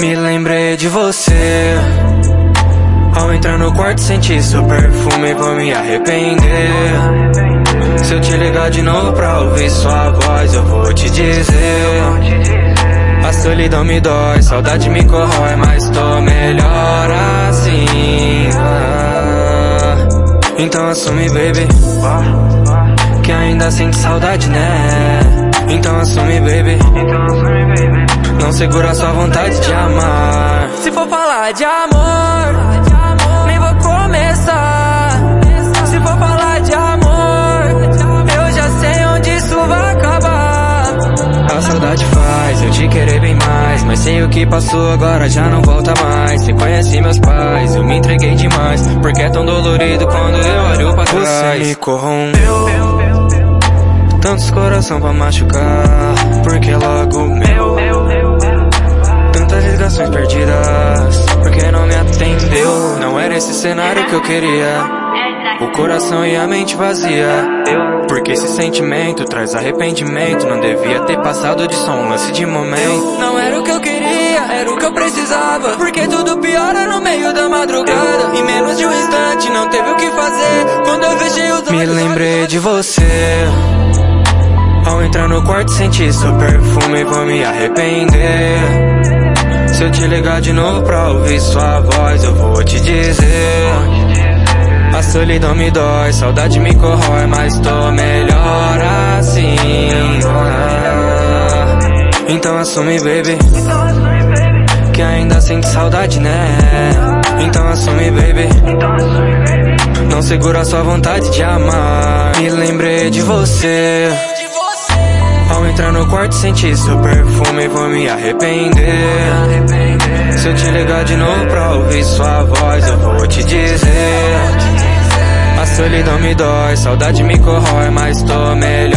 Me lembrei de você. Ao entrar no quarto senti seu perfume vou me arrepender. Se eu te ligar de novo pra ouvir sua voz, eu vou te dizer. A solidão me dói, saudade me corrói, mas tô melhor assim. Ah. Então assume, baby, que ainda sente saudade, né? Então assume. Não segura sua vontade de amar. Se for falar de amor, nem vou começar. Se for falar de amor, eu já sei onde isso vai acabar. A saudade faz eu te querer bem mais. Mas sei o que passou agora já não volta mais. Você conhece meus pais, eu me entreguei demais. Porque é tão dolorido quando eu olho pra trás. Você me corrompeu. Tantos coração pra machucar Porque logo meu Tantas ligações perdidas. Porque não me atendeu Não era esse cenário que eu queria. O coração e a mente vazia. Porque esse sentimento traz arrependimento. Não devia ter passado de só um lance de momento. Não era o que eu queria, era o que eu precisava. Porque tudo piora no meio da madrugada. Em menos de um instante não teve o que fazer. Quando eu fechei os olhos Me lembrei de você. Ao entrar no quarto senti seu perfume vou me arrepender Te ligar de novo pra ouvir sua voz eu vou te dizer. A solidão me dói, saudade me corrói Mas tô melhor assim. Então assume baby Que ainda sente saudade né? Então assume baby Não segura sua vontade de amar. Me lembrei de você. Ao entrar no quarto senti seu perfume vou me arrepender Se eu te ligar de novo pra ouvir sua voz eu vou te dizer. A solidão me dói, saudade me corrói, mas tô melhor